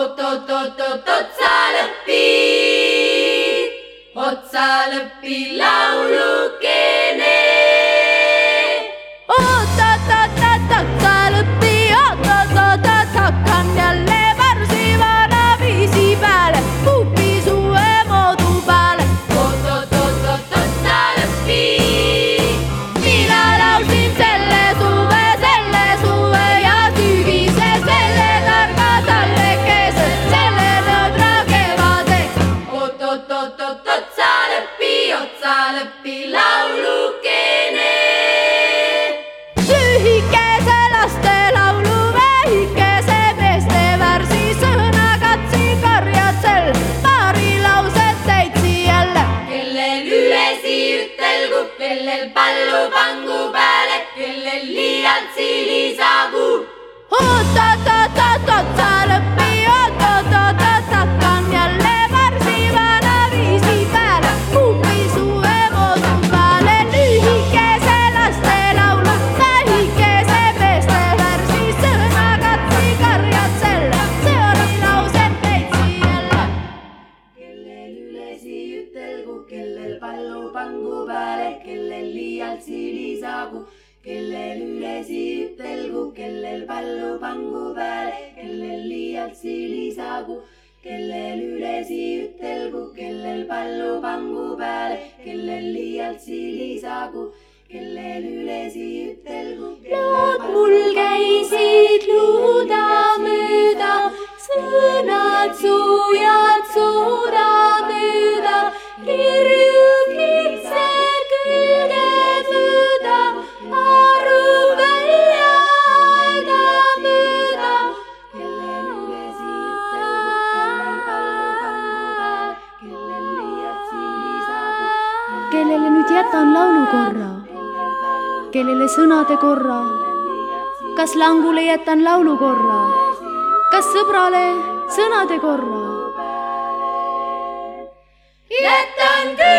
Ό, το, το, το, το ξαναπεί. Ό, το ξαναπεί, kellel pallu pangu peale, kellel liialt silisagu. oot-oot-oot-oot, otsa lõppi, kellel pallu pangu peale, kellel liialt silisagu. kellel ülesi ütelgu, kellel pallu pangu peale, kellel liialt silisagu. kellel ülesi ütelgu, kellel pallu pangu peale, kellel liialt silisagu. kellel ülesi ütelgu. lood kellele nüüd jätan laulukorra, kellele sõnade korra, kas langule jätan laulukorra, kas sõbrale sõnade korra? jätan kõigi